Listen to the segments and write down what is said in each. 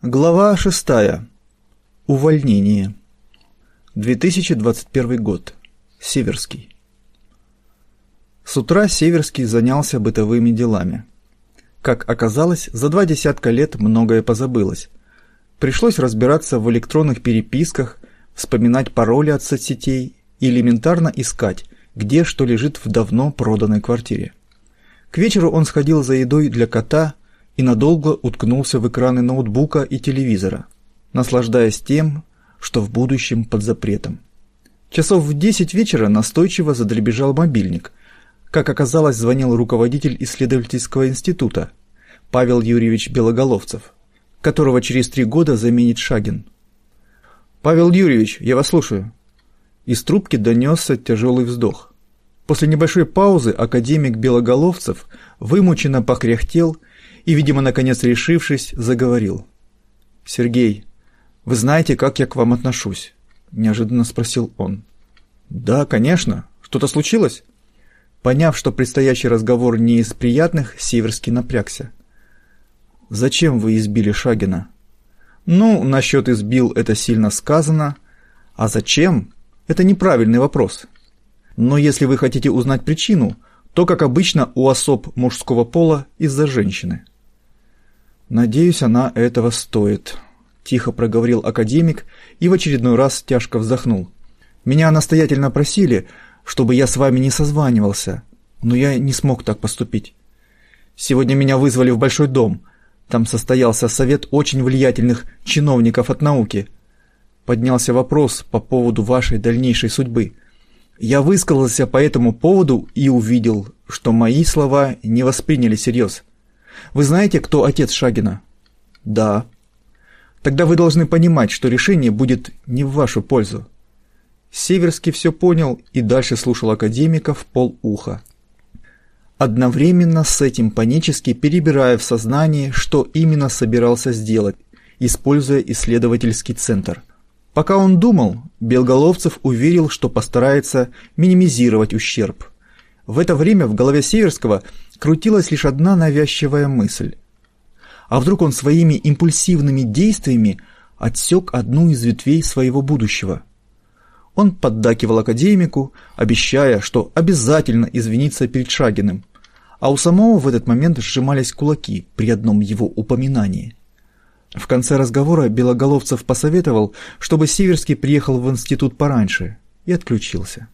Глава 6. Увольнение. 2021 год. Северский. С утра Северский занялся бытовыми делами. Как оказалось, за два десятка лет многое позабылось. Пришлось разбираться в электронных переписках, вспоминать пароли от соцсетей и элементарно искать, где что лежит в давно проданной квартире. К вечеру он сходил за едой для кота и надолго уткнулся в экраны ноутбука и телевизора, наслаждаясь тем, что в будущем под запретом. Часов в десять вечера настойчиво задребежал мобильник. Как оказалось, звонил руководитель исследовательского института Павел Юрьевич Белоголовцев, которого через три года заменит Шагин. «Павел Юрьевич, я вас слушаю». Из трубки донесся тяжелый вздох. После небольшой паузы академик Белоголовцев вымученно покряхтел и, видимо, наконец решившись, заговорил. «Сергей, вы знаете, как я к вам отношусь?» – неожиданно спросил он. «Да, конечно. Что-то случилось?» Поняв, что предстоящий разговор не из приятных, Северский напрягся. «Зачем вы избили Шагина?» «Ну, насчет избил это сильно сказано. А зачем? Это неправильный вопрос. Но если вы хотите узнать причину, то, как обычно, у особ мужского пола из-за женщины». «Надеюсь, она этого стоит», – тихо проговорил академик и в очередной раз тяжко вздохнул. «Меня настоятельно просили, чтобы я с вами не созванивался, но я не смог так поступить. Сегодня меня вызвали в большой дом. Там состоялся совет очень влиятельных чиновников от науки. Поднялся вопрос по поводу вашей дальнейшей судьбы. Я высказался по этому поводу и увидел, что мои слова не восприняли всерьез. Вы знаете, кто отец Шагина? Да. Тогда вы должны понимать, что решение будет не в вашу пользу. Северский все понял и дальше слушал академика в полуха. Одновременно с этим панически перебирая в сознании, что именно собирался сделать, используя исследовательский центр. Пока он думал, Белголовцев уверил, что постарается минимизировать ущерб. В это время в голове Северского крутилась лишь одна навязчивая мысль. А вдруг он своими импульсивными действиями отсек одну из ветвей своего будущего? Он поддакивал академику, обещая, что обязательно извинится перед Шагиным, а у самого в этот момент сжимались кулаки при одном его упоминании. В конце разговора Белоголовцев посоветовал, чтобы Северский приехал в институт пораньше, и отключился.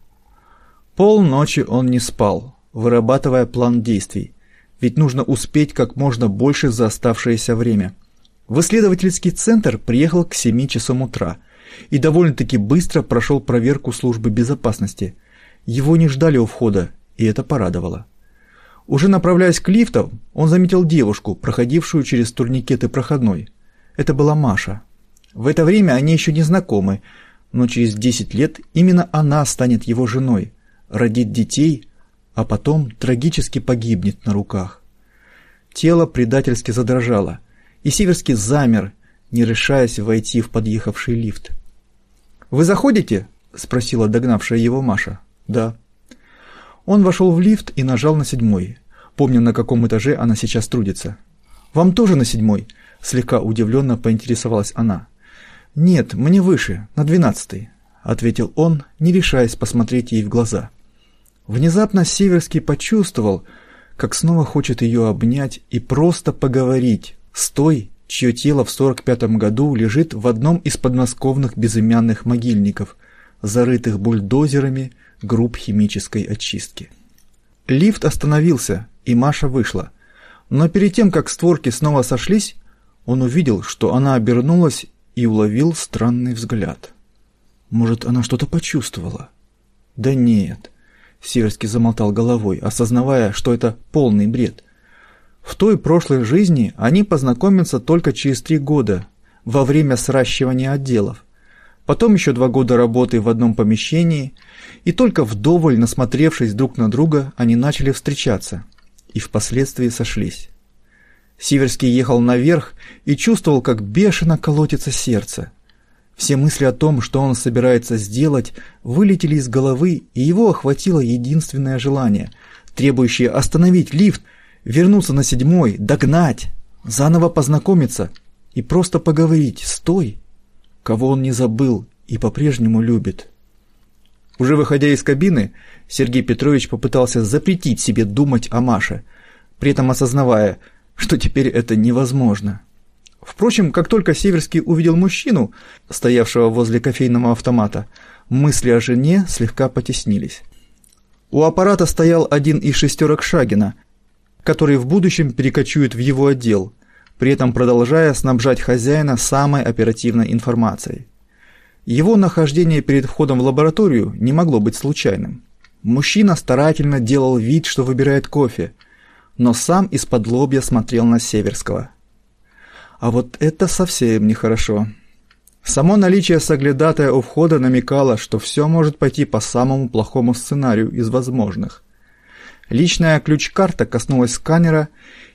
Полночи он не спал, вырабатывая план действий, ведь нужно успеть как можно больше за оставшееся время. В исследовательский центр приехал к 7 часам утра и довольно-таки быстро прошел проверку службы безопасности. Его не ждали у входа, и это порадовало. Уже направляясь к лифтам, он заметил девушку, проходившую через турникеты проходной. Это была Маша. В это время они еще не знакомы, но через 10 лет именно она станет его женой, родит детей – а потом трагически погибнет на руках. Тело предательски задрожало, и Сиверский замер, не решаясь войти в подъехавший лифт. «Вы заходите?» – спросила догнавшая его Маша. «Да». Он вошел в лифт и нажал на седьмой, помня, на каком этаже она сейчас трудится. «Вам тоже на седьмой?» – слегка удивленно поинтересовалась она. «Нет, мне выше, на двенадцатый», – ответил он, не решаясь посмотреть ей в глаза. Внезапно Северский почувствовал, как снова хочет ее обнять и просто поговорить с той, чье тело в 45-м году лежит в одном из подмосковных безымянных могильников, зарытых бульдозерами групп химической очистки. Лифт остановился, и Маша вышла. Но перед тем, как створки снова сошлись, он увидел, что она обернулась и уловил странный взгляд. Может, она что-то почувствовала? Да нет. Северский замотал головой, осознавая, что это полный бред. В той прошлой жизни они познакомятся только через три года, во время сращивания отделов. Потом еще два года работы в одном помещении, и только вдоволь насмотревшись друг на друга, они начали встречаться и впоследствии сошлись. Сиверский ехал наверх и чувствовал, как бешено колотится сердце. Все мысли о том, что он собирается сделать, вылетели из головы, и его охватило единственное желание, требующее остановить лифт, вернуться на седьмой, догнать, заново познакомиться и просто поговорить с той, кого он не забыл и по-прежнему любит. Уже выходя из кабины, Сергей Петрович попытался запретить себе думать о Маше, при этом осознавая, что теперь это невозможно. Впрочем, как только Северский увидел мужчину, стоявшего возле кофейного автомата, мысли о жене слегка потеснились. У аппарата стоял один из шестерок Шагина, который в будущем перекочует в его отдел, при этом продолжая снабжать хозяина самой оперативной информацией. Его нахождение перед входом в лабораторию не могло быть случайным. Мужчина старательно делал вид, что выбирает кофе, но сам из-под лобья смотрел на Северского. А вот это совсем нехорошо. Само наличие соглядатая у входа намекало, что все может пойти по самому плохому сценарию из возможных. Личная ключ-карта коснулась сканера,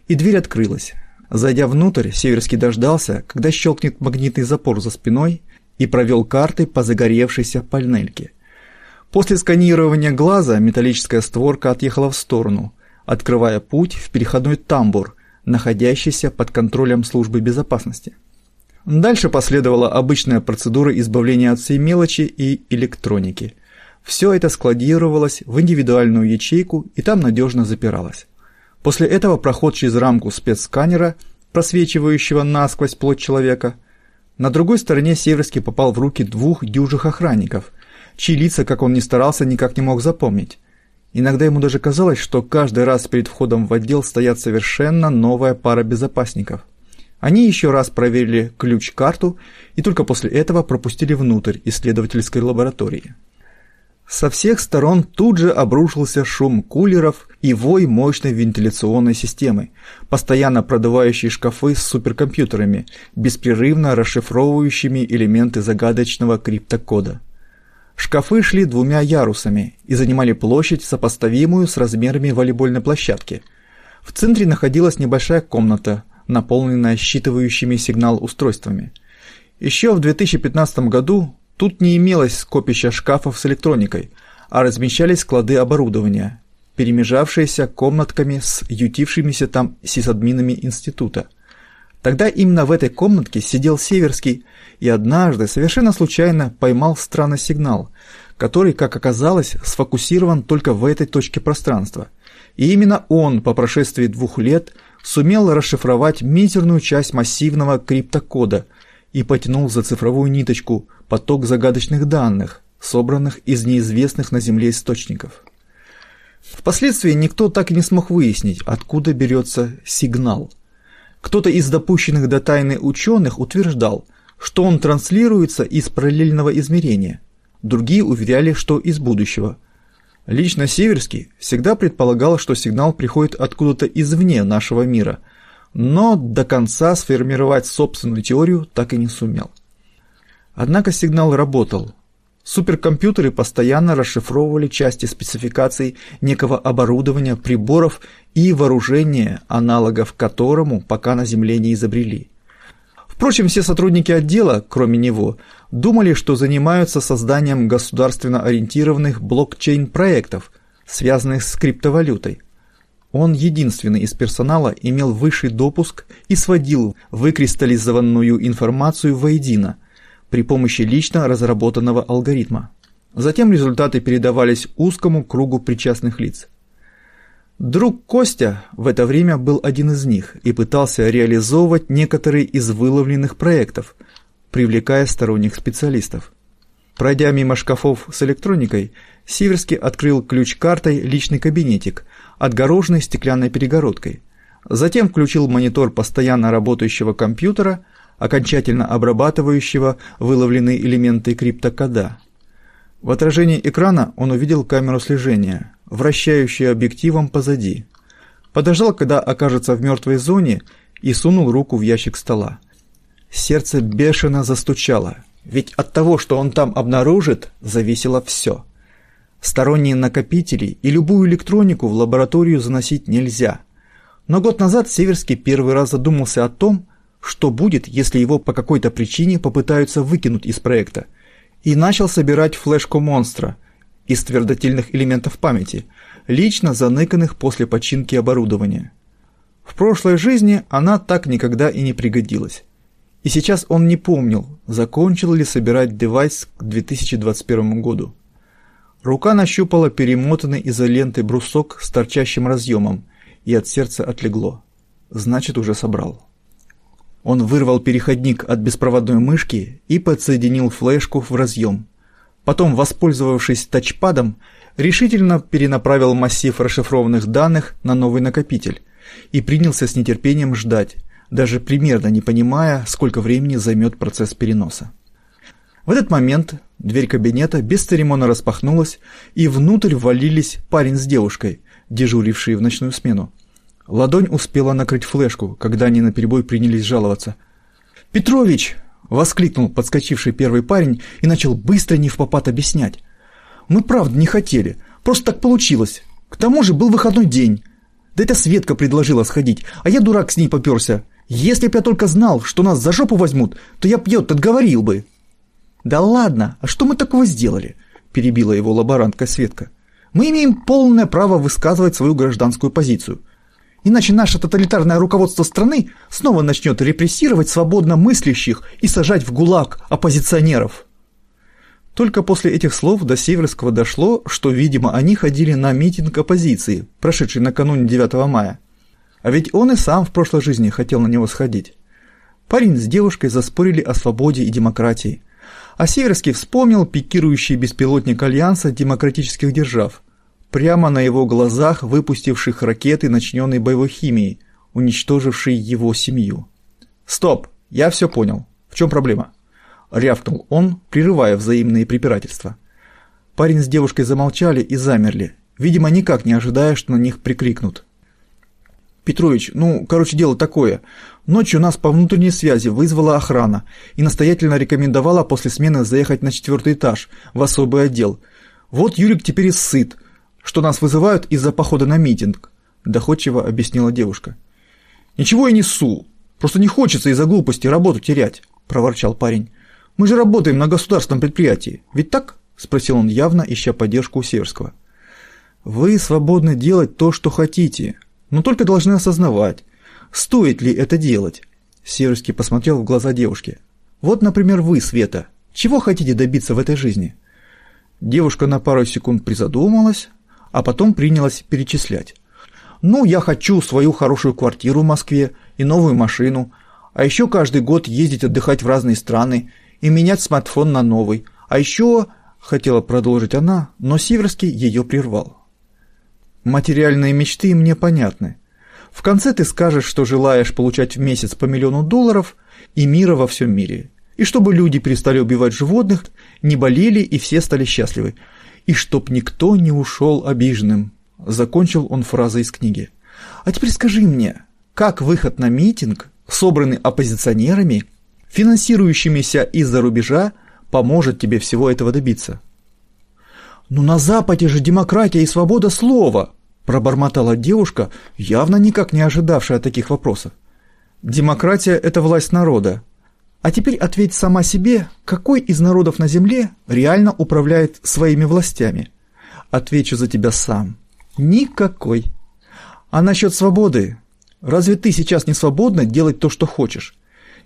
и дверь открылась. Зайдя внутрь, Северский дождался, когда щелкнет магнитный запор за спиной, и провел картой по загоревшейся панельке. После сканирования глаза металлическая створка отъехала в сторону, открывая путь в переходной тамбур, находящийся под контролем службы безопасности. Дальше последовала обычная процедура избавления от всей мелочи и электроники. Все это складировалось в индивидуальную ячейку и там надежно запиралось. После этого проход через рамку спецсканера, просвечивающего насквозь плоть человека – на другой стороне Северский попал в руки двух дюжих охранников, чьи лица, как он ни старался, никак не мог запомнить. Иногда ему даже казалось, что каждый раз перед входом в отдел стоят совершенно новая пара безопасников. Они еще раз проверили ключ-карту и только после этого пропустили внутрь исследовательской лаборатории. Со всех сторон тут же обрушился шум кулеров и вой мощной вентиляционной системы, постоянно продувающей шкафы с суперкомпьютерами, беспрерывно расшифровывающими элементы загадочного криптокода. Шкафы шли двумя ярусами и занимали площадь, сопоставимую с размерами волейбольной площадки. В центре находилась небольшая комната, наполненная считывающими сигнал устройствами. Еще в 2015 году Тут не имелось скопища шкафов с электроникой, а размещались склады оборудования, перемежавшиеся комнатками с ютившимися там сисадминами института. Тогда именно в этой комнатке сидел Северский и однажды совершенно случайно поймал странный сигнал, который, как оказалось, сфокусирован только в этой точке пространства. И именно он по прошествии двух лет сумел расшифровать мизерную часть массивного криптокода и потянул за цифровую ниточку – поток загадочных данных, собранных из неизвестных на Земле источников. Впоследствии никто так и не смог выяснить, откуда берется сигнал. Кто-то из допущенных до тайны ученых утверждал, что он транслируется из параллельного измерения. Другие уверяли, что из будущего. Лично Северский всегда предполагал, что сигнал приходит откуда-то извне нашего мира, но до конца сформировать собственную теорию так и не сумел. Однако сигнал работал. Суперкомпьютеры постоянно расшифровывали части спецификаций некого оборудования, приборов и вооружения, аналогов которому пока на Земле не изобрели. Впрочем, все сотрудники отдела, кроме него, думали, что занимаются созданием государственно ориентированных блокчейн-проектов, связанных с криптовалютой. Он единственный из персонала имел высший допуск и сводил выкристаллизованную информацию воедино – при помощи лично разработанного алгоритма. Затем результаты передавались узкому кругу причастных лиц. Друг Костя в это время был один из них и пытался реализовывать некоторые из выловленных проектов, привлекая сторонних специалистов. Пройдя мимо шкафов с электроникой, Сиверский открыл ключ-картой личный кабинетик, отгороженный стеклянной перегородкой. Затем включил монитор постоянно работающего компьютера – окончательно обрабатывающего выловленные элементы криптокода. В отражении экрана он увидел камеру слежения, вращающую объективом позади. Подождал, когда окажется в мертвой зоне, и сунул руку в ящик стола. Сердце бешено застучало, ведь от того, что он там обнаружит, зависело все. Сторонние накопители и любую электронику в лабораторию заносить нельзя. Но год назад Северский первый раз задумался о том, что будет, если его по какой-то причине попытаются выкинуть из проекта, и начал собирать флешку монстра из твердотельных элементов памяти, лично заныканных после починки оборудования. В прошлой жизни она так никогда и не пригодилась. И сейчас он не помнил, закончил ли собирать девайс к 2021 году. Рука нащупала перемотанный изолентой брусок с торчащим разъемом, и от сердца отлегло. Значит, уже собрал. Он вырвал переходник от беспроводной мышки и подсоединил флешку в разъем. Потом, воспользовавшись тачпадом, решительно перенаправил массив расшифрованных данных на новый накопитель и принялся с нетерпением ждать, даже примерно не понимая, сколько времени займет процесс переноса. В этот момент дверь кабинета бесцеремонно распахнулась, и внутрь ввалились парень с девушкой, дежурившие в ночную смену. Ладонь успела накрыть флешку, когда они наперебой принялись жаловаться. «Петрович!» — воскликнул подскочивший первый парень и начал быстро не в попад объяснять. «Мы правда не хотели, просто так получилось. К тому же был выходной день. Да это Светка предложила сходить, а я дурак с ней попёрся. Если б я только знал, что нас за жопу возьмут, то я б отговорил бы». «Да ладно, а что мы такого сделали?» – перебила его лаборантка Светка. «Мы имеем полное право высказывать свою гражданскую позицию. Иначе наше тоталитарное руководство страны снова начнет репрессировать свободно мыслящих и сажать в ГУЛАГ оппозиционеров». Только после этих слов до Северского дошло, что, видимо, они ходили на митинг оппозиции, прошедший накануне 9 мая. А ведь он и сам в прошлой жизни хотел на него сходить. Парень с девушкой заспорили о свободе и демократии. А Северский вспомнил пикирующий беспилотник Альянса демократических держав, прямо на его глазах выпустивших ракеты начиненной боевой химией, уничтожившей его семью. «Стоп! Я все понял. В чем проблема?» — рявкнул он, прерывая взаимные препирательства. Парень с девушкой замолчали и замерли, видимо, никак не ожидая, что на них прикрикнут. «Петрович, ну, короче, дело такое. Ночью нас по внутренней связи вызвала охрана и настоятельно рекомендовала после смены заехать на четвертый этаж, в особый отдел. Вот Юрик теперь и сыт, что нас вызывают из-за похода на митинг», – доходчиво объяснила девушка. «Ничего я не ссу, просто не хочется из-за глупости работу терять», – проворчал парень. Мы же работаем на государственном предприятии, ведь так? Спросил он явно, ища поддержку у Северского. Вы свободны делать то, что хотите, но только должны осознавать, стоит ли это делать. Северский посмотрел в глаза девушки. Вот, например, вы, Света, чего хотите добиться в этой жизни? Девушка на пару секунд призадумалась, а потом принялась перечислять. Ну, я хочу свою хорошую квартиру в Москве и новую машину, а еще каждый год ездить отдыхать в разные страны и менять смартфон на новый. А еще, хотела продолжить она, но Сиверский ее прервал. Материальные мечты мне понятны. В конце ты скажешь, что желаешь получать в месяц по миллиону долларов и мира во всем мире. И чтобы люди перестали убивать животных, не болели и все стали счастливы. И чтоб никто не ушел обиженным. Закончил он фразой из книги. А теперь скажи мне, как выход на митинг, собранный оппозиционерами, финансирующимися из-за рубежа, поможет тебе всего этого добиться. «Но на Западе же демократия и свобода слова!» – пробормотала девушка, явно никак не ожидавшая таких вопросов. «Демократия – это власть народа. А теперь ответь сама себе, какой из народов на Земле реально управляет своими властями? Отвечу за тебя сам. Никакой. А насчет свободы? Разве ты сейчас не свободна делать то, что хочешь?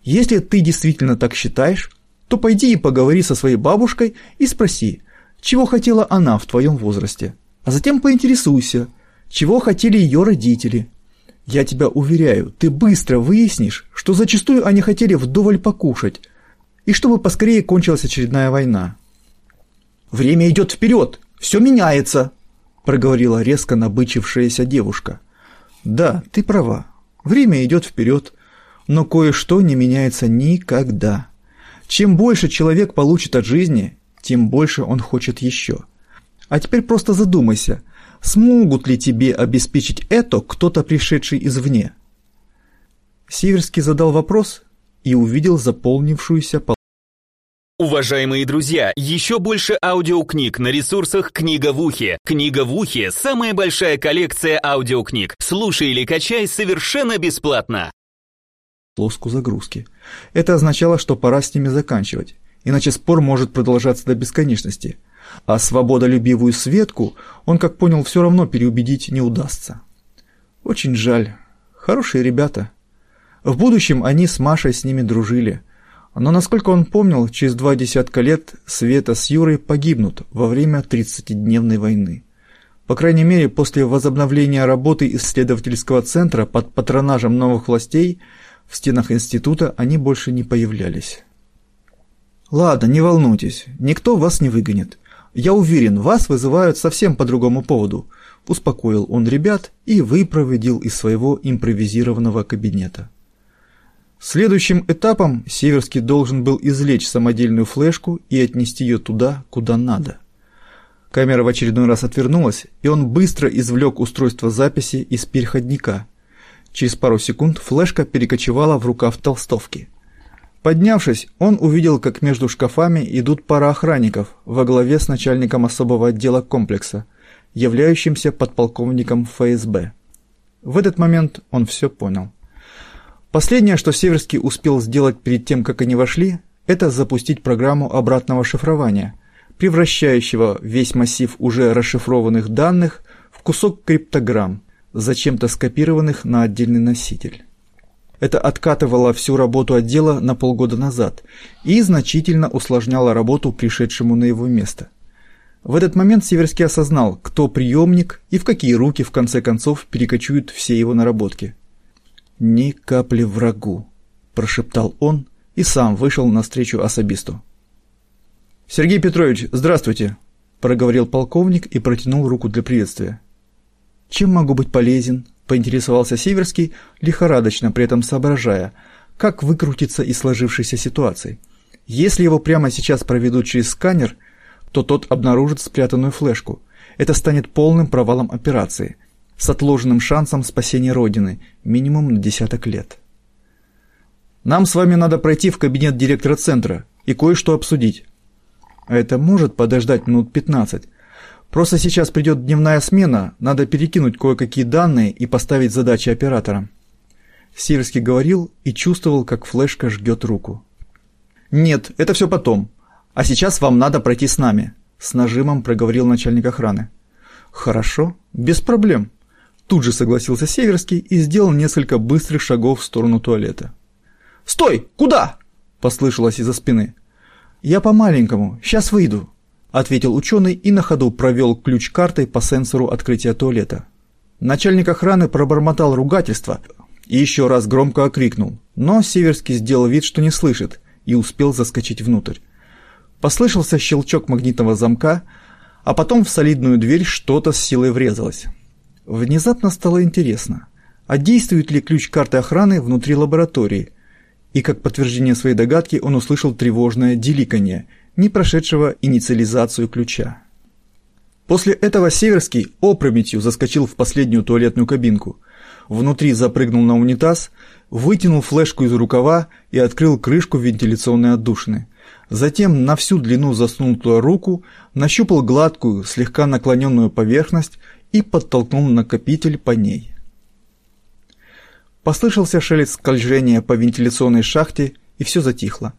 Если ты действительно так считаешь, то пойди и поговори со своей бабушкой и спроси, чего хотела она в твоем возрасте, а затем поинтересуйся, чего хотели ее родители. Я тебя уверяю, ты быстро выяснишь, что зачастую они хотели вдоволь покушать, и чтобы поскорее кончилась очередная война. «Время идет вперед, все меняется», – проговорила резко набычившаяся девушка. «Да, ты права, время идет вперед, но кое-что не меняется никогда. Чем больше человек получит от жизни, тем больше он хочет еще. А теперь просто задумайся, смогут ли тебе обеспечить это кто-то пришедший извне? Сиверский задал вопрос и увидел заполнившуюся пол... Уважаемые друзья, еще больше аудиокниг на ресурсах «Книга в ухе». «Книга в ухе» — самая большая коллекция аудиокниг. Слушай или качай совершенно бесплатно плоску загрузки. Это означало, что пора с ними заканчивать, иначе спор может продолжаться до бесконечности. А свободолюбивую Светку он, как понял, все равно переубедить не удастся. Очень жаль. Хорошие ребята. В будущем они с Машей с ними дружили. Но, насколько он помнил, через два десятка лет Света с Юрой погибнут во время 30-дневной войны. По крайней мере, после возобновления работы исследовательского центра под патронажем новых властей в стенах института они больше не появлялись. «Ладно, не волнуйтесь, никто вас не выгонит. Я уверен, вас вызывают совсем по другому поводу», – успокоил он ребят и выпроводил из своего импровизированного кабинета. Следующим этапом Северский должен был извлечь самодельную флешку и отнести ее туда, куда надо. Камера в очередной раз отвернулась, и он быстро извлек устройство записи из переходника. Через пару секунд флешка перекочевала в рукав толстовки. Поднявшись, он увидел, как между шкафами идут пара охранников во главе с начальником особого отдела комплекса, являющимся подполковником ФСБ. В этот момент он все понял. Последнее, что Северский успел сделать перед тем, как они вошли, это запустить программу обратного шифрования, превращающего весь массив уже расшифрованных данных в кусок криптограмм, зачем-то скопированных на отдельный носитель. Это откатывало всю работу отдела на полгода назад и значительно усложняло работу пришедшему на его место. В этот момент Северский осознал, кто приемник и в какие руки в конце концов перекочуют все его наработки – «Ни капли врагу», – прошептал он и сам вышел навстречу особисту. «Сергей Петрович, здравствуйте», – проговорил полковник и протянул руку для приветствия. «Чем могу быть полезен?» – поинтересовался Северский, лихорадочно при этом соображая, как выкрутиться из сложившейся ситуации. Если его прямо сейчас проведут через сканер, то тот обнаружит спрятанную флешку. Это станет полным провалом операции – с отложенным шансом спасения Родины, минимум на десяток лет. Нам с вами надо пройти в кабинет директора центра и кое-что обсудить. А это может подождать минут 15. Просто сейчас придет дневная смена, надо перекинуть кое-какие данные и поставить задачи оператора. Сирский говорил и чувствовал, как флешка жгет руку. «Нет, это все потом. А сейчас вам надо пройти с нами», – с нажимом проговорил начальник охраны. «Хорошо, без проблем», Тут же согласился Северский и сделал несколько быстрых шагов в сторону туалета. «Стой! Куда?» – послышалось из-за спины. «Я по-маленькому, сейчас выйду», – ответил ученый и на ходу провел ключ картой по сенсору открытия туалета. Начальник охраны пробормотал ругательство и еще раз громко окрикнул, но Северский сделал вид, что не слышит, и успел заскочить внутрь. Послышался щелчок магнитного замка, а потом в солидную дверь что-то с силой врезалось. Внезапно стало интересно, а действует ли ключ карты охраны внутри лаборатории? И как подтверждение своей догадки он услышал тревожное деликанье, не прошедшего инициализацию ключа. После этого Северский опрометью заскочил в последнюю туалетную кабинку. Внутри запрыгнул на унитаз, вытянул флешку из рукава и открыл крышку вентиляционной отдушины. Затем на всю длину засунул туда руку, нащупал гладкую, слегка наклоненную поверхность и подтолкнул накопитель по ней. Послышался шелест скольжения по вентиляционной шахте, и все затихло.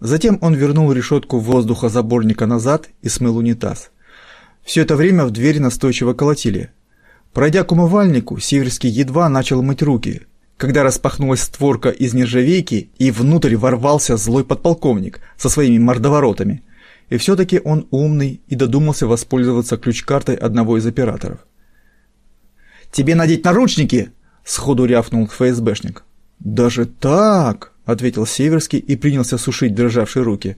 Затем он вернул решетку воздухозаборника назад и смыл унитаз. Все это время в дверь настойчиво колотили. Пройдя к умывальнику, Северский едва начал мыть руки, когда распахнулась створка из нержавейки, и внутрь ворвался злой подполковник со своими мордоворотами. И все-таки он умный и додумался воспользоваться ключ-картой одного из операторов. Тебе надеть наручники!» — сходу рявкнул ФСБшник. «Даже так?» — ответил Северский и принялся сушить дрожавшие руки.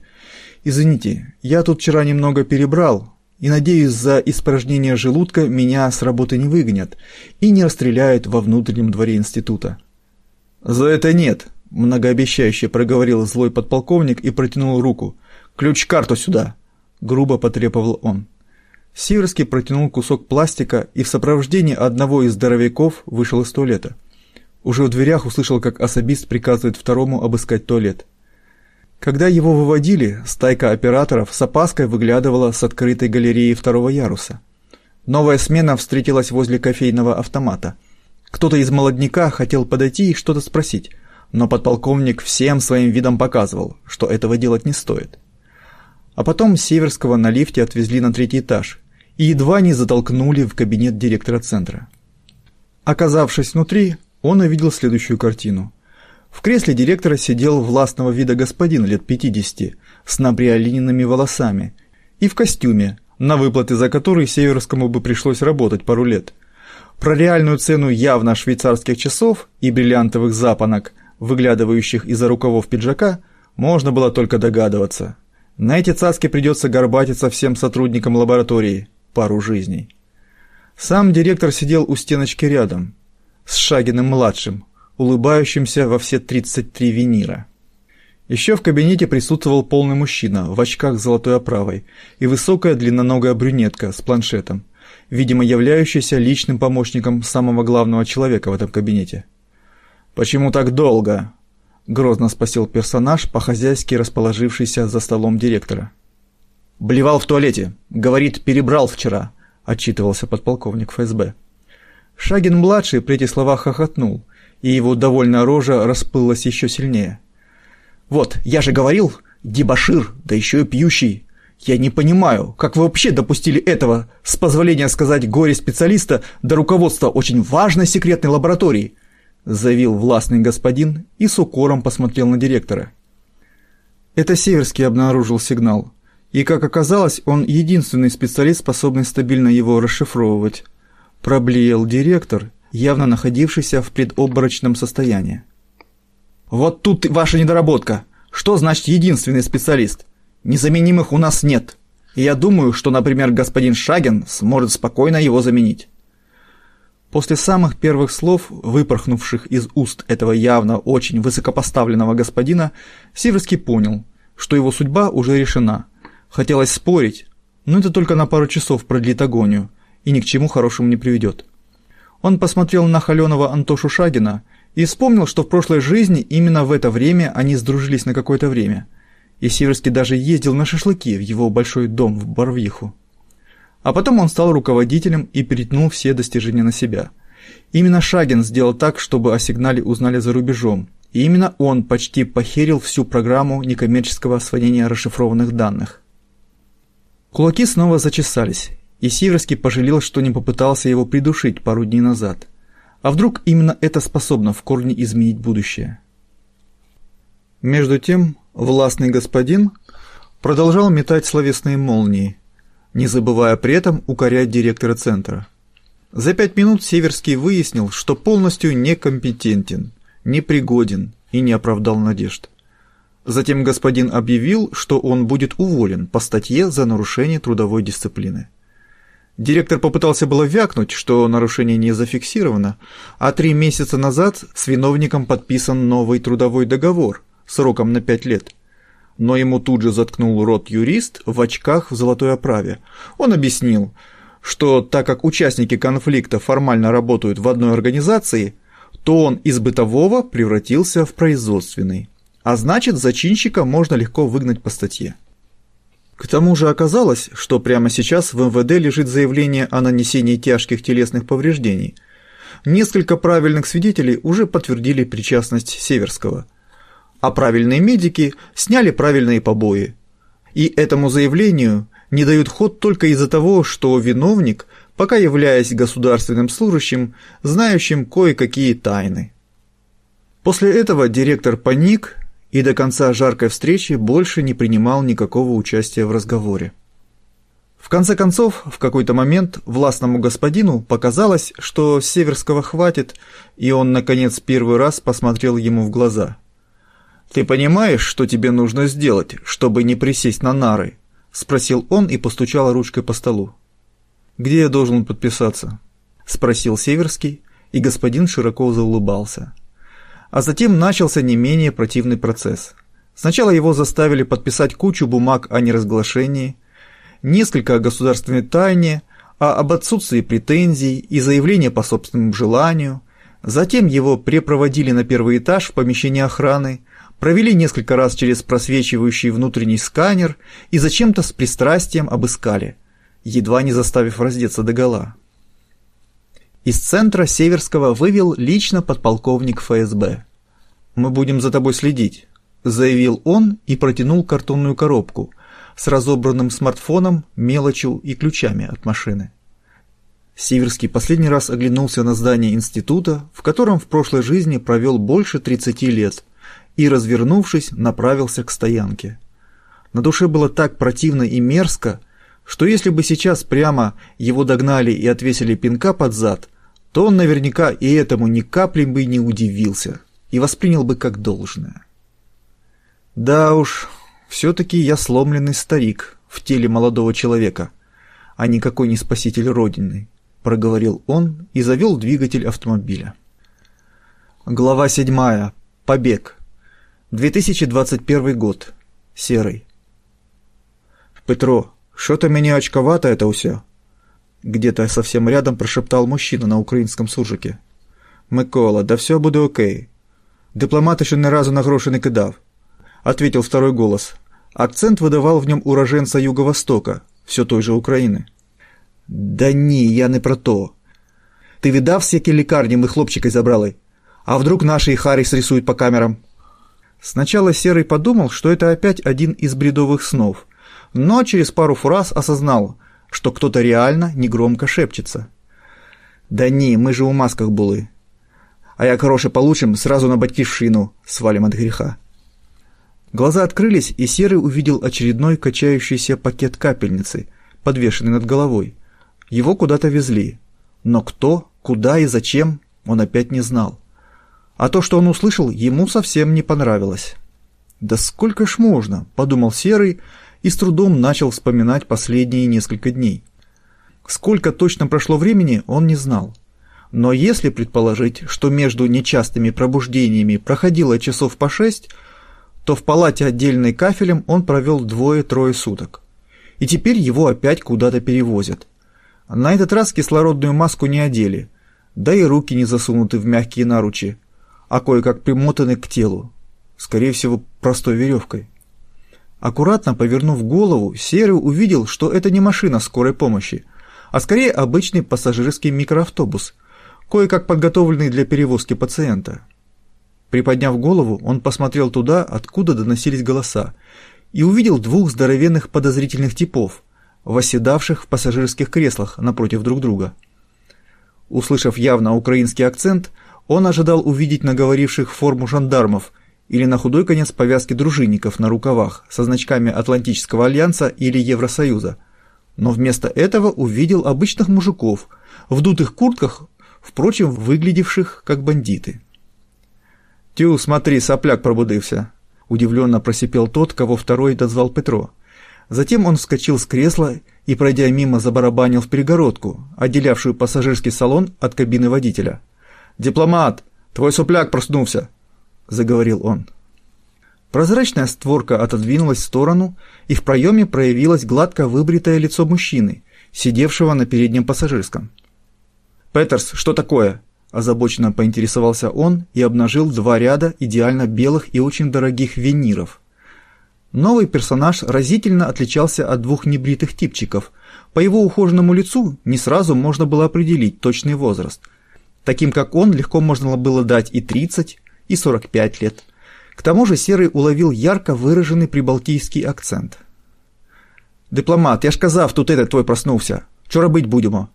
«Извините, я тут вчера немного перебрал, и, надеюсь, за испражнение желудка меня с работы не выгонят и не расстреляют во внутреннем дворе института». «За это нет», — многообещающе проговорил злой подполковник и протянул руку. «Ключ-карту сюда!» — грубо потребовал он. Сиверский протянул кусок пластика и в сопровождении одного из здоровяков вышел из туалета. Уже в дверях услышал, как особист приказывает второму обыскать туалет. Когда его выводили, стайка операторов с опаской выглядывала с открытой галереи второго яруса. Новая смена встретилась возле кофейного автомата. Кто-то из молодняка хотел подойти и что-то спросить, но подполковник всем своим видом показывал, что этого делать не стоит. А потом Северского на лифте отвезли на третий этаж, и едва не затолкнули в кабинет директора центра. Оказавшись внутри, он увидел следующую картину. В кресле директора сидел властного вида господин лет 50 с набриолиненными волосами и в костюме, на выплаты за который Северскому бы пришлось работать пару лет. Про реальную цену явно швейцарских часов и бриллиантовых запонок, выглядывающих из-за рукавов пиджака, можно было только догадываться. На эти цаски придется горбатиться всем сотрудникам лаборатории пару жизней. Сам директор сидел у стеночки рядом, с Шагиным-младшим, улыбающимся во все 33 винира. Еще в кабинете присутствовал полный мужчина в очках с золотой оправой и высокая длинноногая брюнетка с планшетом, видимо, являющаяся личным помощником самого главного человека в этом кабинете. «Почему так долго?» — грозно спросил персонаж, по-хозяйски расположившийся за столом директора. «Блевал в туалете. Говорит, перебрал вчера», — отчитывался подполковник ФСБ. Шагин-младший при этих словах хохотнул, и его довольная рожа расплылась еще сильнее. «Вот, я же говорил, дебошир, да еще и пьющий. Я не понимаю, как вы вообще допустили этого, с позволения сказать горе-специалиста до руководства очень важной секретной лаборатории», заявил властный господин и с укором посмотрел на директора. Это Северский обнаружил сигнал, и, как оказалось, он единственный специалист, способный стабильно его расшифровывать. Проблеял директор, явно находившийся в предобморочном состоянии. «Вот тут ваша недоработка. Что значит единственный специалист? Незаменимых у нас нет. И я думаю, что, например, господин Шагин сможет спокойно его заменить». После самых первых слов, выпорхнувших из уст этого явно очень высокопоставленного господина, Северский понял, что его судьба уже решена – Хотелось спорить, но это только на пару часов продлит агонию и ни к чему хорошему не приведет. Он посмотрел на холеного Антошу Шагина и вспомнил, что в прошлой жизни именно в это время они сдружились на какое-то время, и Северский даже ездил на шашлыки в его большой дом в Барвиху. А потом он стал руководителем и перетянул все достижения на себя. Именно Шагин сделал так, чтобы о сигнале узнали за рубежом, и именно он почти похерил всю программу некоммерческого освоения расшифрованных данных. Кулаки снова зачесались, и Сиверский пожалел, что не попытался его придушить пару дней назад. А вдруг именно это способно в корне изменить будущее? Между тем, властный господин продолжал метать словесные молнии, не забывая при этом укорять директора центра. За пять минут Северский выяснил, что полностью некомпетентен, непригоден и не оправдал надежд. Затем господин объявил, что он будет уволен по статье за нарушение трудовой дисциплины. Директор попытался было вякнуть, что нарушение не зафиксировано, а три месяца назад с виновником подписан новый трудовой договор сроком на пять лет. Но ему тут же заткнул рот юрист в очках в золотой оправе. Он объяснил, что так как участники конфликта формально работают в одной организации, то он из бытового превратился в производственный а значит зачинщика можно легко выгнать по статье. К тому же оказалось, что прямо сейчас в МВД лежит заявление о нанесении тяжких телесных повреждений. Несколько правильных свидетелей уже подтвердили причастность Северского, а правильные медики сняли правильные побои. И этому заявлению не дают ход только из-за того, что виновник, пока являясь государственным служащим, знающим кое-какие тайны. После этого директор паник и до конца жаркой встречи больше не принимал никакого участия в разговоре. В конце концов, в какой-то момент властному господину показалось, что Северского хватит, и он, наконец, первый раз посмотрел ему в глаза. «Ты понимаешь, что тебе нужно сделать, чтобы не присесть на нары?» – спросил он и постучал ручкой по столу. «Где я должен подписаться?» – спросил Северский, и господин широко заулыбался. А затем начался не менее противный процесс. Сначала его заставили подписать кучу бумаг о неразглашении, несколько о государственной тайне, а об отсутствии претензий и заявления по собственному желанию. Затем его препроводили на первый этаж в помещение охраны, провели несколько раз через просвечивающий внутренний сканер и зачем-то с пристрастием обыскали, едва не заставив раздеться догола. Из центра Северского вывел лично подполковник ФСБ. «Мы будем за тобой следить», – заявил он и протянул картонную коробку с разобранным смартфоном, мелочью и ключами от машины. Сиверский последний раз оглянулся на здание института, в котором в прошлой жизни провел больше 30 лет, и, развернувшись, направился к стоянке. На душе было так противно и мерзко, что если бы сейчас прямо его догнали и отвесили пинка под зад, то он наверняка и этому ни капли бы не удивился и воспринял бы как должное. Да уж, все-таки я сломленный старик в теле молодого человека, а никакой не спаситель Родины, проговорил он и завел двигатель автомобиля. Глава 7. Побег. 2021 год. Серый. «Петро, что-то мені очковато это усе?» Где-то совсем рядом прошептал мужчина на українському суржике. «Микола, да все буде окей. Дипломат еще ни разу на гроши не кидав», — ответил второй голос. Акцент выдавал в нем уроженца Юго-Востока, все той же Украины. «Да ні, я не про то. Ты видав, с які лікарні ми хлопчика забрали? А вдруг наши и Харрис рисуют по камерам?» Сначала Серый подумал, что это опять один из бредовых снов, но через пару фраз осознал, что кто-то реально негромко шепчется. «Да не, мы же у масках були. А як гроши получим, сразу на батьківщину свалим от греха». Глаза открылись, и Серый увидел очередной качающийся пакет капельницы, подвешенный над головой. Его куда-то везли. Но кто, куда и зачем, он опять не знал. А то, что он услышал, ему совсем не понравилось. «Да сколько ж можно?» – подумал Серый и с трудом начал вспоминать последние несколько дней. Сколько точно прошло времени, он не знал. Но если предположить, что между нечастыми пробуждениями проходило часов по шесть, то в палате отдельной кафелем он провел двое-трое суток. И теперь его опять куда-то перевозят. На этот раз кислородную маску не одели, да и руки не засунуты в мягкие наручи, а кое-как примотаны к телу, скорее всего, простой веревкой. Аккуратно повернув голову, Серый увидел, что это не машина скорой помощи, а скорее обычный пассажирский микроавтобус, кое-как подготовленный для перевозки пациента. Приподняв голову, он посмотрел туда, откуда доносились голоса, и увидел двух здоровенных подозрительных типов, восседавших в пассажирских креслах напротив друг друга. Услышав явно украинский акцент, он ожидал увидеть наговоривших форму жандармов или на худой конец повязки дружинников на рукавах со значками Атлантического альянса или Евросоюза, но вместо этого увидел обычных мужиков в дутых куртках, впрочем, выглядевших как бандиты. «Тю, смотри, сопляк пробудился!» – удивленно просипел тот, кого второй дозвал Петро. Затем он вскочил с кресла и, пройдя мимо, забарабанил в перегородку, отделявшую пассажирский салон от кабины водителя – «Дипломат, твой сопляк проснулся!» — заговорил он. Прозрачная створка отодвинулась в сторону, и в проеме проявилось гладко выбритое лицо мужчины, сидевшего на переднем пассажирском. «Петерс, что такое?» – озабоченно поинтересовался он и обнажил два ряда идеально белых и очень дорогих виниров. Новый персонаж разительно отличался от двух небритых типчиков. По его ухоженному лицу не сразу можно было определить точный возраст – Таким, как он, легко можно было дать и 30, и 45 лет. К тому же Серый уловил ярко выраженный прибалтийский акцент. «Дипломат, я ж казав, тут этот твой проснулся. Что робить будемо?»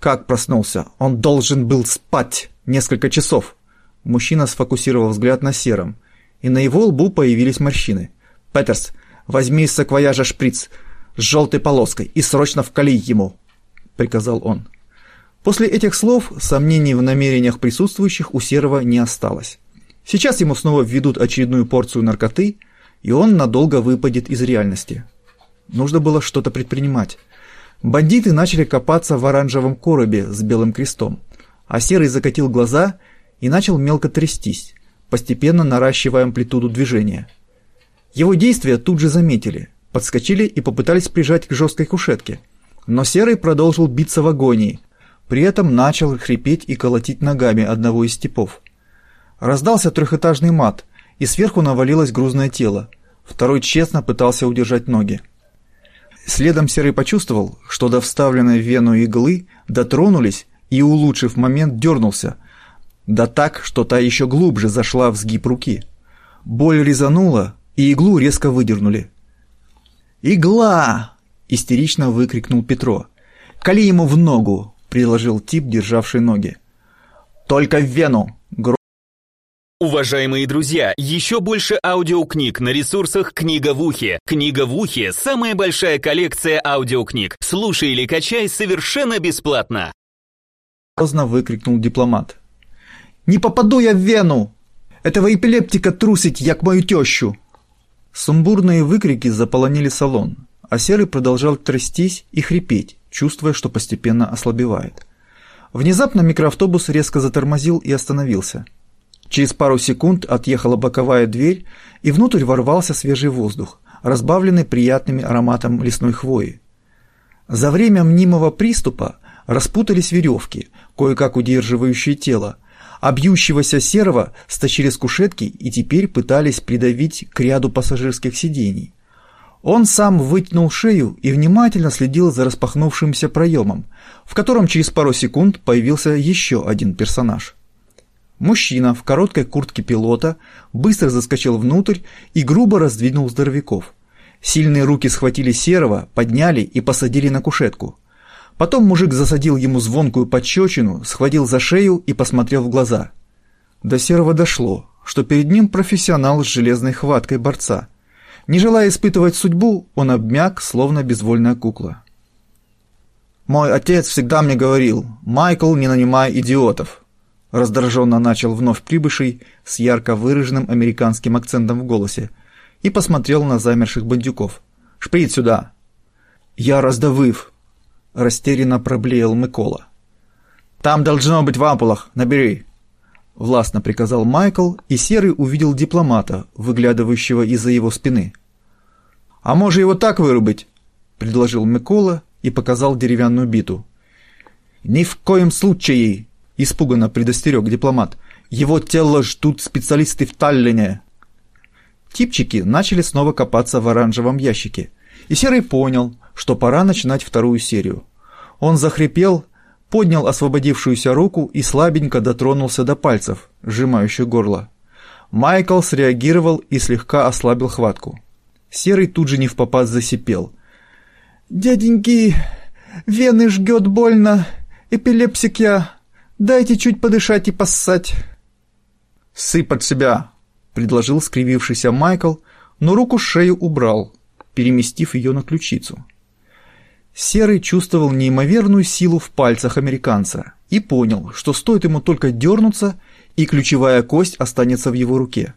«Как проснулся? Он должен был спать несколько часов». Мужчина сфокусировал взгляд на Сером, и на его лбу появились морщины. «Петерс, возьми из саквояжа шприц с желтой полоской и срочно вкали ему», — приказал он. После этих слов сомнений в намерениях присутствующих у Серого не осталось. Сейчас ему снова введут очередную порцию наркоты, и он надолго выпадет из реальности. Нужно было что-то предпринимать. Бандиты начали копаться в оранжевом коробе с белым крестом, а Серый закатил глаза и начал мелко трястись, постепенно наращивая амплитуду движения. Его действия тут же заметили, подскочили и попытались прижать к жесткой кушетке. Но Серый продолжил биться в агонии – при этом начал хрипеть и колотить ногами одного из типов. Раздался трехэтажный мат, и сверху навалилось грузное тело. Второй честно пытался удержать ноги. Следом Серый почувствовал, что до вставленной в вену иглы дотронулись и, улучшив момент, дернулся. Да так, что та еще глубже зашла в сгиб руки. Боль резанула, и иглу резко выдернули. «Игла!» – истерично выкрикнул Петро. «Кали ему в ногу! предложил тип, державший ноги. «Только в Вену!» Уважаемые друзья, еще больше аудиокниг на ресурсах «Книга в ухе». «Книга в ухе» — самая большая коллекция аудиокниг. Слушай или качай совершенно бесплатно. Поздно выкрикнул дипломат. «Не попаду я в Вену! Этого эпилептика трусить, як мою тещу!» Сумбурные выкрики заполонили салон, а Серый продолжал трястись и хрипеть, чувствуя, что постепенно ослабевает. Внезапно микроавтобус резко затормозил и остановился. Через пару секунд отъехала боковая дверь, и внутрь ворвался свежий воздух, разбавленный приятным ароматом лесной хвои. За время мнимого приступа распутались веревки, кое-как удерживающие тело, а серого стащили с кушетки и теперь пытались придавить к ряду пассажирских сидений. Он сам вытянул шею и внимательно следил за распахнувшимся проемом, в котором через пару секунд появился еще один персонаж. Мужчина в короткой куртке пилота быстро заскочил внутрь и грубо раздвинул здоровяков. Сильные руки схватили Серого, подняли и посадили на кушетку. Потом мужик засадил ему звонкую подщечину, схватил за шею и посмотрел в глаза. До Серого дошло, что перед ним профессионал с железной хваткой борца. Не желая испытывать судьбу, он обмяк, словно безвольная кукла. «Мой отец всегда мне говорил, Майкл, не нанимай идиотов», раздраженно начал вновь прибывший с ярко выраженным американским акцентом в голосе и посмотрел на замерших бандюков. «Шприц сюда!» «Я раздавыв!» — растерянно проблеял Микола. «Там должно быть в ампулах, набери!» Властно приказал Майкл, и Серый увидел дипломата, выглядывающего из-за его спины. «А может его так вырубить?» — предложил Микола и показал деревянную биту. «Ни в коем случае!» — испуганно предостерег дипломат. «Его тело ждут специалисты в Таллине!» Типчики начали снова копаться в оранжевом ящике, и Серый понял, что пора начинать вторую серию. Он захрипел, поднял освободившуюся руку и слабенько дотронулся до пальцев, сжимающих горло. Майкл среагировал и слегка ослабил хватку. Серый тут же не в попад засипел. «Дяденьки, вены жгет больно, эпилепсик я, Дайте чуть подышать и поссать. Сыпь под себя, предложил скривившийся Майкл, но руку шею убрал, переместив ее на ключицу. Серый чувствовал неимоверную силу в пальцах американца и понял, что стоит ему только дернуться, и ключевая кость останется в его руке.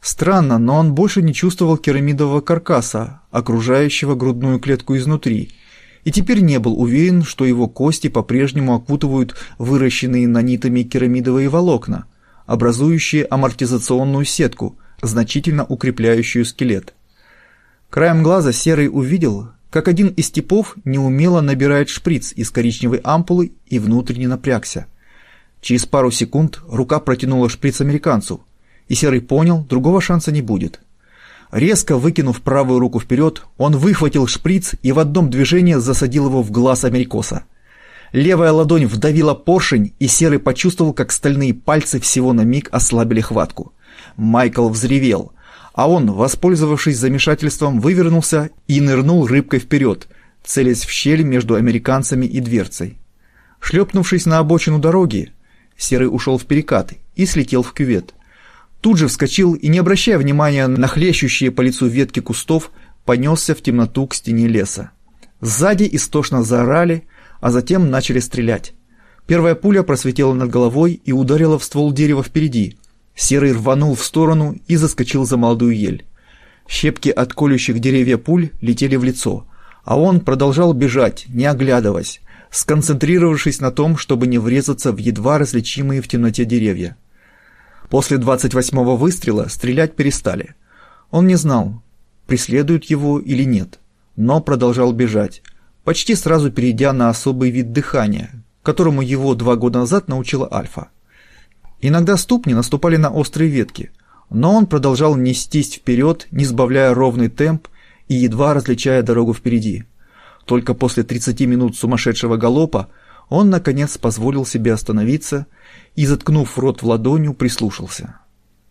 Странно, но он больше не чувствовал керамидового каркаса, окружающего грудную клетку изнутри, и теперь не был уверен, что его кости по-прежнему окутывают выращенные нанитами керамидовые волокна, образующие амортизационную сетку, значительно укрепляющую скелет. Краем глаза Серый увидел, как один из типов неумело набирает шприц из коричневой ампулы и внутренне напрягся. Через пару секунд рука протянула шприц американцу, и Серый понял, другого шанса не будет. Резко выкинув правую руку вперед, он выхватил шприц и в одном движении засадил его в глаз Америкоса. Левая ладонь вдавила поршень, и Серый почувствовал, как стальные пальцы всего на миг ослабили хватку. Майкл взревел, а он, воспользовавшись замешательством, вывернулся и нырнул рыбкой вперед, целясь в щель между американцами и дверцей. Шлепнувшись на обочину дороги, Серый ушел в перекат и слетел в кювет. Тут же вскочил и, не обращая внимания на хлещущие по лицу ветки кустов, понесся в темноту к стене леса. Сзади истошно заорали, а затем начали стрелять. Первая пуля просветила над головой и ударила в ствол дерева впереди. Серый рванул в сторону и заскочил за молодую ель. Щепки от колющих деревья пуль летели в лицо, а он продолжал бежать, не оглядываясь, сконцентрировавшись на том, чтобы не врезаться в едва различимые в темноте деревья. После 28-го выстрела стрелять перестали. Он не знал, преследуют его или нет, но продолжал бежать, почти сразу перейдя на особый вид дыхания, которому его два года назад научила Альфа. Иногда ступни наступали на острые ветки, но он продолжал нестись вперед, не сбавляя ровный темп и едва различая дорогу впереди. Только после 30 минут сумасшедшего галопа он, наконец, позволил себе остановиться и, заткнув рот в ладонью, прислушался.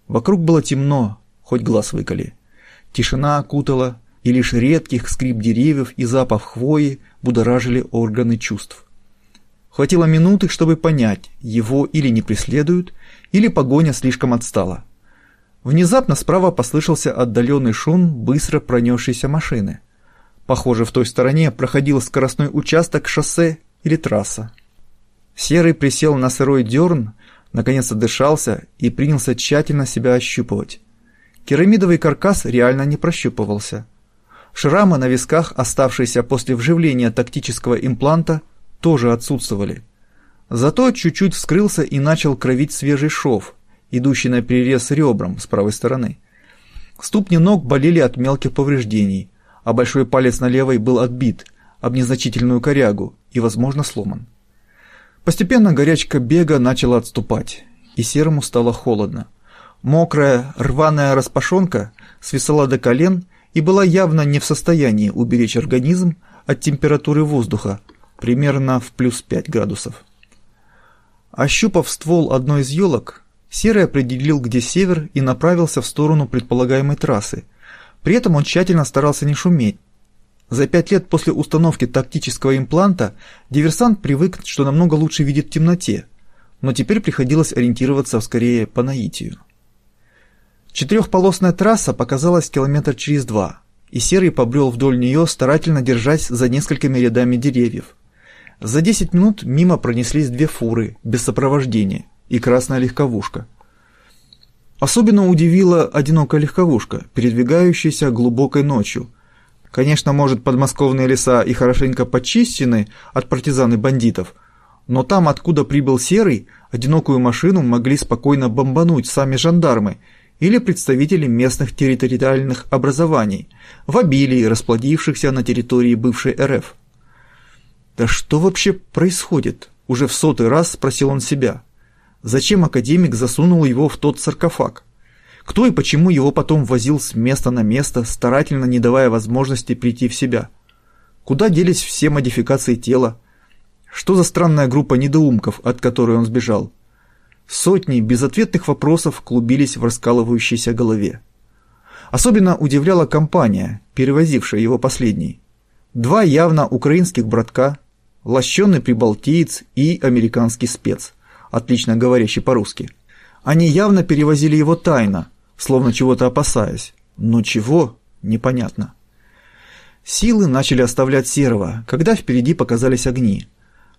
Вокруг было темно, хоть глаз выколи. Тишина окутала, и лишь редких скрип деревьев и запах хвои будоражили органы чувств. Хватило минуты, чтобы понять, его или не преследуют, или погоня слишком отстала. Внезапно справа послышался отдаленный шум быстро пронесшейся машины. Похоже, в той стороне проходил скоростной участок шоссе или трасса. Серый присел на сырой дерн, наконец дышался и принялся тщательно себя ощупывать. Керамидовый каркас реально не прощупывался. Шрамы на висках, оставшиеся после вживления тактического импланта, тоже отсутствовали. Зато чуть-чуть вскрылся и начал кровить свежий шов, идущий на перерез ребрам с правой стороны. Ступни ног болели от мелких повреждений, а большой палец на левой был отбит об незначительную корягу и, возможно, сломан. Постепенно горячка бега начала отступать, и серому стало холодно. Мокрая, рваная распашонка свисала до колен и была явно не в состоянии уберечь организм от температуры воздуха, примерно в плюс 5 градусов. Ощупав ствол одной из елок, Серый определил, где север, и направился в сторону предполагаемой трассы. При этом он тщательно старался не шуметь. За пять лет после установки тактического импланта диверсант привык, что намного лучше видит в темноте, но теперь приходилось ориентироваться скорее по наитию. Четырехполосная трасса показалась километр через два, и Серый побрел вдоль нее, старательно держась за несколькими рядами деревьев. За 10 минут мимо пронеслись две фуры, без сопровождения, и красная легковушка. Особенно удивила одинокая легковушка, передвигающаяся глубокой ночью. Конечно, может, подмосковные леса и хорошенько почищены от партизан и бандитов, но там, откуда прибыл Серый, одинокую машину могли спокойно бомбануть сами жандармы – или представители местных территориальных образований, в обилии расплодившихся на территории бывшей РФ. «Да что вообще происходит?» – уже в сотый раз спросил он себя. Зачем академик засунул его в тот саркофаг? Кто и почему его потом возил с места на место, старательно не давая возможности прийти в себя? Куда делись все модификации тела? Что за странная группа недоумков, от которой он сбежал? Сотни безответных вопросов клубились в раскалывающейся голове. Особенно удивляла компания, перевозившая его последний. Два явно украинских братка, лощеный прибалтиец и американский спец, отлично говорящий по-русски. Они явно перевозили его тайно, словно чего-то опасаясь. Но чего? Непонятно. Силы начали оставлять Серого, когда впереди показались огни.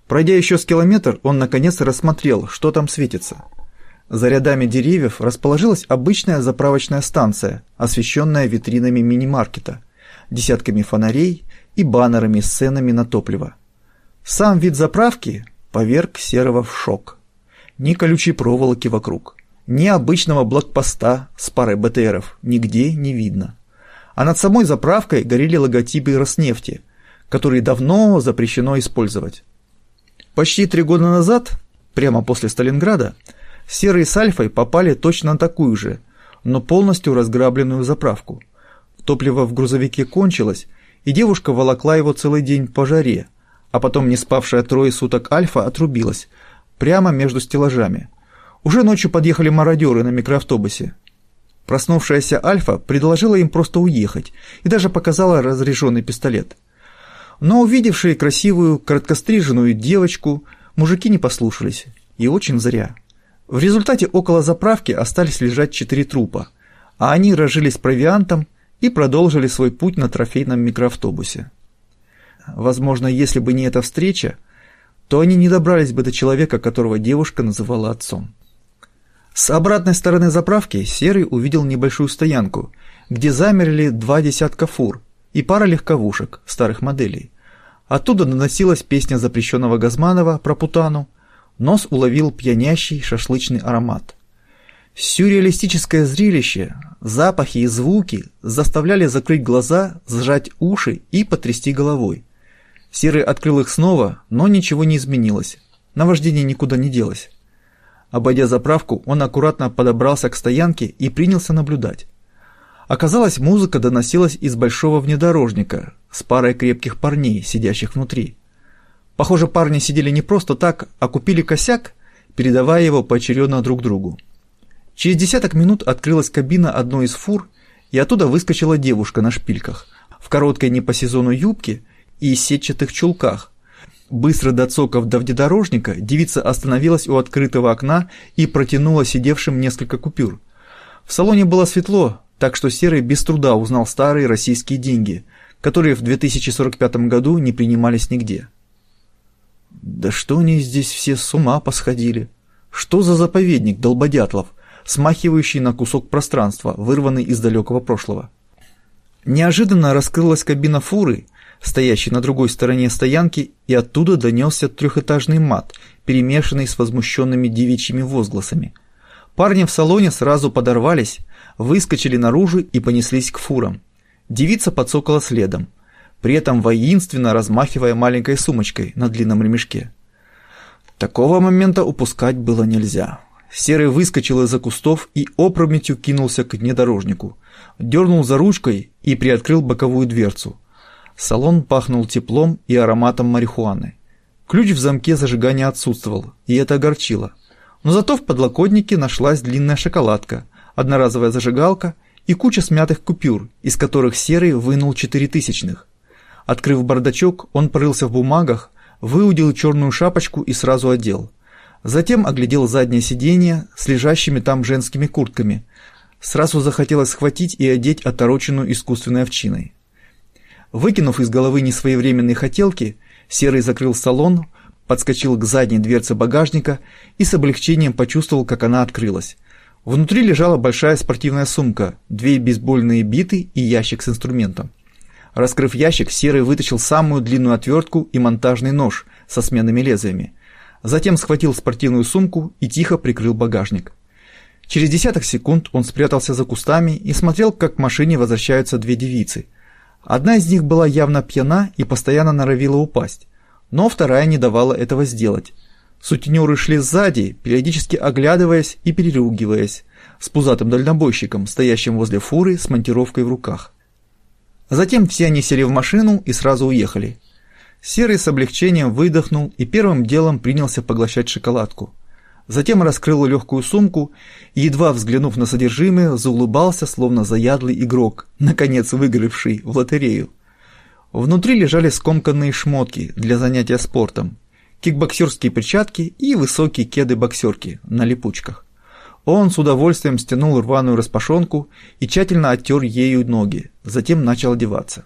Пройдя еще с километр, он наконец рассмотрел, что там светится. За рядами деревьев расположилась обычная заправочная станция, освещенная витринами мини-маркета, десятками фонарей и баннерами с ценами на топливо. Сам вид заправки поверг Серого в шок. Ни колючей проволоки вокруг, ни обычного блокпоста с парой БТРов нигде не видно. А над самой заправкой горели логотипы Роснефти, которые давно запрещено использовать. Почти три года назад, прямо после Сталинграда, Серый с Альфой попали точно на такую же, но полностью разграбленную заправку. Топливо в грузовике кончилось, и девушка волокла его целый день по жаре, а потом не спавшая трое суток Альфа отрубилась, прямо между стеллажами. Уже ночью подъехали мародеры на микроавтобусе. Проснувшаяся Альфа предложила им просто уехать и даже показала разряженный пистолет – но увидевшие красивую, короткостриженную девочку, мужики не послушались, и очень зря. В результате около заправки остались лежать четыре трупа, а они разжились провиантом и продолжили свой путь на трофейном микроавтобусе. Возможно, если бы не эта встреча, то они не добрались бы до человека, которого девушка называла отцом. С обратной стороны заправки Серый увидел небольшую стоянку, где замерли два десятка фур, и пара легковушек старых моделей. Оттуда доносилась песня запрещенного Газманова про путану. Нос уловил пьянящий шашлычный аромат. Сюрреалистическое зрелище, запахи и звуки заставляли закрыть глаза, сжать уши и потрясти головой. Серый открыл их снова, но ничего не изменилось. Наваждение никуда не делось. Обойдя заправку, он аккуратно подобрался к стоянке и принялся наблюдать. Оказалось, музыка доносилась из большого внедорожника с парой крепких парней, сидящих внутри. Похоже, парни сидели не просто так, а купили косяк, передавая его поочередно друг другу. Через десяток минут открылась кабина одной из фур, и оттуда выскочила девушка на шпильках, в короткой не по сезону юбке и сетчатых чулках. Быстро доцокав до внедорожника, девица остановилась у открытого окна и протянула сидевшим несколько купюр. В салоне было светло, так что Серый без труда узнал старые российские деньги, которые в 2045 году не принимались нигде. Да что они здесь все с ума посходили? Что за заповедник долбодятлов, смахивающий на кусок пространства, вырванный из далекого прошлого? Неожиданно раскрылась кабина фуры, стоящей на другой стороне стоянки, и оттуда донесся трехэтажный мат, перемешанный с возмущенными девичьими возгласами. Парни в салоне сразу подорвались, выскочили наружу и понеслись к фурам. Девица подсокала следом, при этом воинственно размахивая маленькой сумочкой на длинном ремешке. Такого момента упускать было нельзя. Серый выскочил из-за кустов и опрометью кинулся к внедорожнику, дернул за ручкой и приоткрыл боковую дверцу. Салон пахнул теплом и ароматом марихуаны. Ключ в замке зажигания отсутствовал, и это огорчило. Но зато в подлокотнике нашлась длинная шоколадка, одноразовая зажигалка и куча смятых купюр, из которых Серый вынул четыре тысячных. Открыв бардачок, он порылся в бумагах, выудил черную шапочку и сразу одел. Затем оглядел заднее сиденье с лежащими там женскими куртками. Сразу захотелось схватить и одеть отороченную искусственной овчиной. Выкинув из головы несвоевременные хотелки, Серый закрыл салон, подскочил к задней дверце багажника и с облегчением почувствовал, как она открылась. Внутри лежала большая спортивная сумка, две бейсбольные биты и ящик с инструментом. Раскрыв ящик, Серый вытащил самую длинную отвертку и монтажный нож со сменными лезвиями. Затем схватил спортивную сумку и тихо прикрыл багажник. Через десяток секунд он спрятался за кустами и смотрел, как к машине возвращаются две девицы – Одна из них была явно пьяна и постоянно норовила упасть, но вторая не давала этого сделать. Сутенеры шли сзади, периодически оглядываясь и переругиваясь, с пузатым дальнобойщиком, стоящим возле фуры с монтировкой в руках. Затем все они сели в машину и сразу уехали. Серый с облегчением выдохнул и первым делом принялся поглощать шоколадку. Затем раскрыл легкую сумку и, едва взглянув на содержимое, заулыбался, словно заядлый игрок, наконец выигравший в лотерею. Внутри лежали скомканные шмотки для занятия спортом, кикбоксерские перчатки и высокие кеды-боксерки на липучках. Он с удовольствием стянул рваную распашонку и тщательно оттер ею ноги, затем начал одеваться.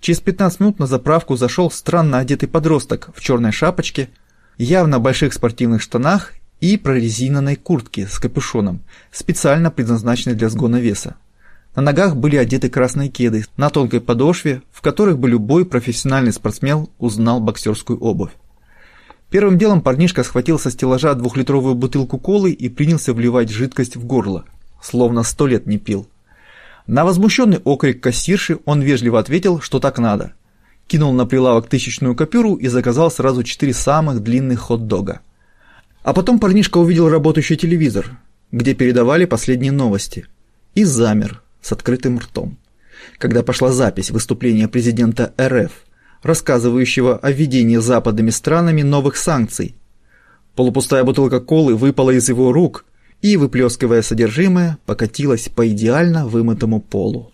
Через 15 минут на заправку зашел странно одетый подросток в черной шапочке, явно больших спортивных штанах и прорезиненной куртке с капюшоном, специально предназначенной для сгона веса. На ногах были одеты красные кеды на тонкой подошве, в которых бы любой профессиональный спортсмен узнал боксерскую обувь. Первым делом парнишка схватил со стеллажа двухлитровую бутылку колы и принялся вливать жидкость в горло, словно сто лет не пил. На возмущенный окрик кассирши он вежливо ответил, что так надо. Кинул на прилавок тысячную купюру и заказал сразу четыре самых длинных хот-дога. А потом парнишка увидел работающий телевизор, где передавали последние новости, и замер с открытым ртом. Когда пошла запись выступления президента РФ, рассказывающего о введении западными странами новых санкций, полупустая бутылка колы выпала из его рук и, выплескивая содержимое, покатилась по идеально вымытому полу.